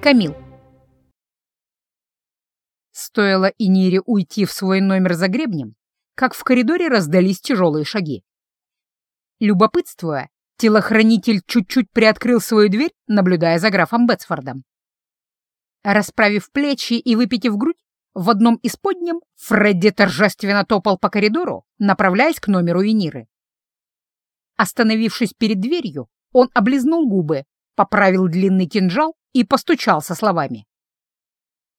Камил. Стоило Инире уйти в свой номер за гребнем, как в коридоре раздались тяжелые шаги. Любопытствуя, телохранитель чуть-чуть приоткрыл свою дверь, наблюдая за графом Бетсфордом. Расправив плечи и выпитив грудь, в одном из подням Фредди торжественно топал по коридору, направляясь к номеру Иниры. Остановившись перед дверью, он облизнул губы, поправил длинный кинжал и постучал со словами.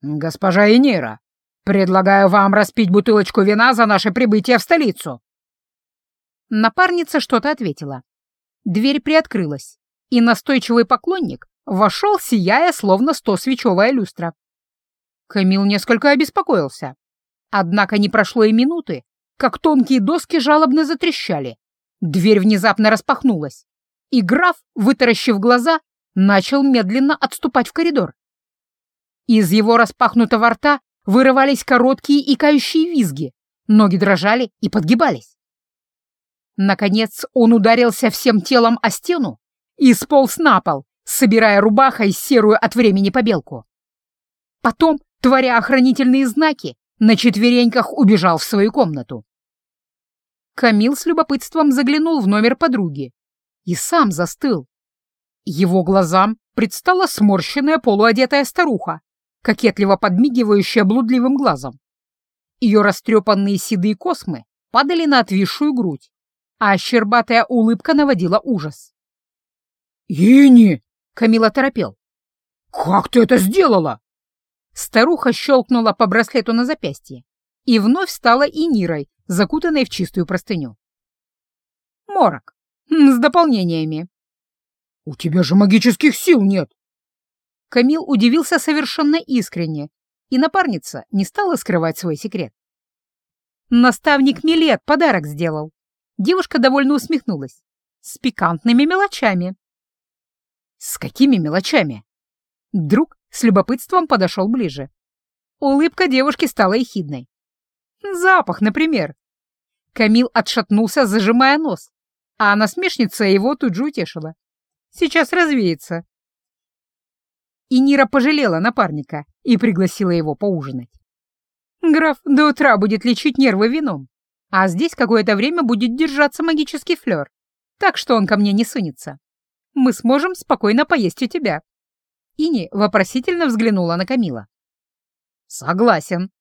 «Госпожа Инира, предлагаю вам распить бутылочку вина за наше прибытие в столицу». Напарница что-то ответила. Дверь приоткрылась, и настойчивый поклонник вошел, сияя, словно сто свечевая люстра. Камил несколько обеспокоился. Однако не прошло и минуты, как тонкие доски жалобно затрещали. Дверь внезапно распахнулась, и граф, вытаращив глаза, начал медленно отступать в коридор. Из его распахнутого рта вырывались короткие и кающие визги, ноги дрожали и подгибались. Наконец он ударился всем телом о стену и сполз на пол, собирая рубахой серую от времени побелку. Потом, творя охранительные знаки, на четвереньках убежал в свою комнату. Камил с любопытством заглянул в номер подруги и сам застыл. Его глазам предстала сморщенная полуодетая старуха, кокетливо подмигивающая блудливым глазом. Ее растрепанные седые космы падали на отвисшую грудь, а щербатая улыбка наводила ужас. «Ини!» — Камила торопел. «Как ты это сделала?» Старуха щелкнула по браслету на запястье и вновь стала Инирой, закутанной в чистую простыню. «Морок. С дополнениями». «У тебя же магических сил нет!» Камил удивился совершенно искренне, и напарница не стала скрывать свой секрет. «Наставник Милет подарок сделал». Девушка довольно усмехнулась. «С пикантными мелочами». «С какими мелочами?» Друг с любопытством подошел ближе. Улыбка девушки стала ехидной. «Запах, например». Камил отшатнулся, зажимая нос, а насмешница его тут же утешила. «Сейчас развеется, и Нира пожалела напарника и пригласила его поужинать. Граф до утра будет лечить нервы вином, а здесь какое-то время будет держаться магический флер, так что он ко мне не сунется. Мы сможем спокойно поесть у тебя. Ини вопросительно взглянула на Камила. «Согласен.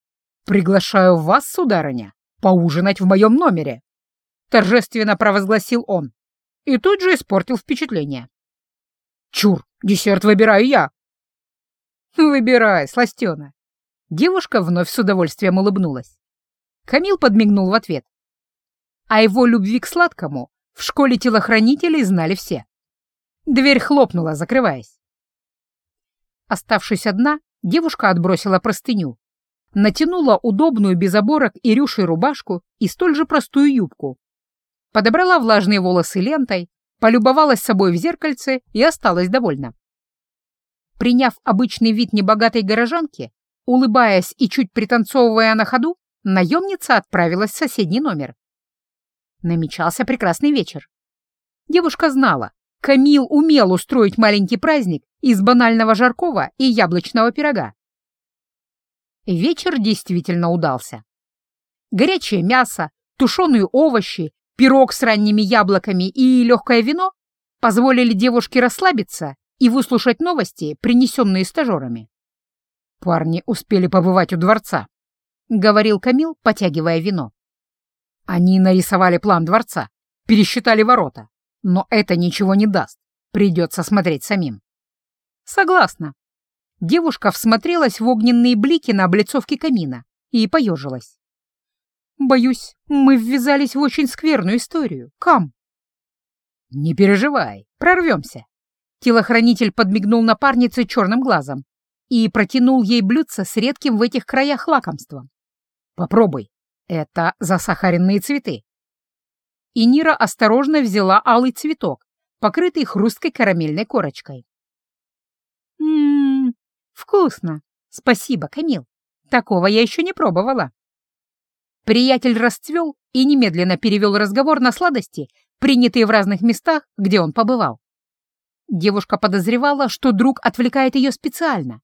Приглашаю вас, сударыня, поужинать в моем номере», — торжественно провозгласил он и тут же испортил впечатление. «Чур, десерт выбираю я, «Выбирай, сластена». Девушка вновь с удовольствием улыбнулась. Камил подмигнул в ответ. О его любви к сладкому в школе телохранителей знали все. Дверь хлопнула, закрываясь. Оставшись одна, девушка отбросила простыню, натянула удобную без оборок и рюшей рубашку и столь же простую юбку, подобрала влажные волосы лентой, полюбовалась собой в зеркальце и осталась довольна. Приняв обычный вид небогатой горожанки, улыбаясь и чуть пританцовывая на ходу, наемница отправилась в соседний номер. Намечался прекрасный вечер. Девушка знала, Камил умел устроить маленький праздник из банального жаркого и яблочного пирога. Вечер действительно удался. Горячее мясо, тушеные овощи, пирог с ранними яблоками и легкое вино позволили девушке расслабиться и выслушать новости, принесенные стажерами. «Парни успели побывать у дворца», — говорил Камил, потягивая вино. «Они нарисовали план дворца, пересчитали ворота, но это ничего не даст, придется смотреть самим». «Согласна». Девушка всмотрелась в огненные блики на облицовке камина и поежилась. «Боюсь, мы ввязались в очень скверную историю. Кам?» «Не переживай, прорвемся. Телохранитель подмигнул напарнице черным глазом и протянул ей блюдце с редким в этих краях лакомством. «Попробуй, это засахаренные цветы». И Нира осторожно взяла алый цветок, покрытый хрусткой карамельной корочкой. «Ммм, вкусно! Спасибо, Камил. Такого я еще не пробовала». Приятель расцвел и немедленно перевел разговор на сладости, принятые в разных местах, где он побывал. Девушка подозревала, что друг отвлекает ее специально,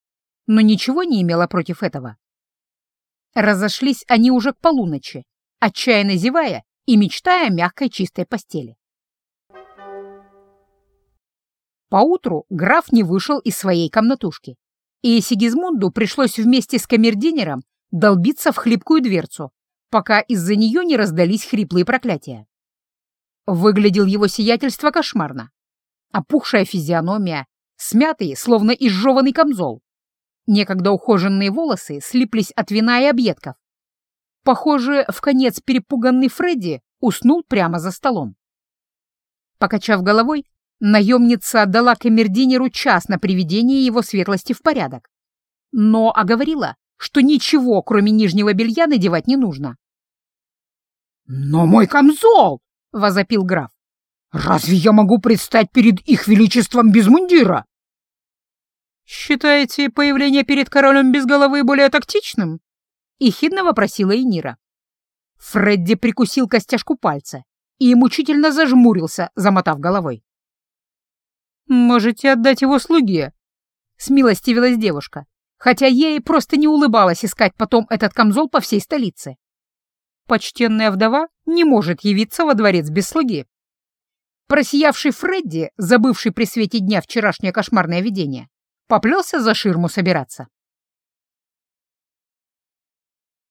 но ничего не имела против этого. Разошлись они уже к полуночи, отчаянно зевая и мечтая о мягкой чистой постели. Поутру граф не вышел из своей комнатушки, и Сигизмунду пришлось вместе с камердинером долбиться в хлипкую дверцу, пока из-за нее не раздались хриплые проклятия. Выглядел его сиятельство кошмарно. Опухшая физиономия, смятый, словно изжеванный камзол. Некогда ухоженные волосы слиплись от вина и объедков. Похоже, в конец перепуганный Фредди уснул прямо за столом. Покачав головой, наемница отдала камердинеру час на приведение его светлости в порядок, но оговорила, что ничего, кроме нижнего белья, надевать не нужно. «Но мой камзол!» — возопил граф. «Разве я могу предстать перед их величеством без мундира?» «Считаете появление перед королем без головы более тактичным?» — ехидно вопросила Энира. Фредди прикусил костяшку пальца и мучительно зажмурился, замотав головой. «Можете отдать его слуге», — смилостивилась девушка, хотя ей просто не улыбалось искать потом этот камзол по всей столице. Почтенная вдова не может явиться во дворец без слуги. Просиявший Фредди, забывший при свете дня вчерашнее кошмарное видение, поплелся за ширму собираться.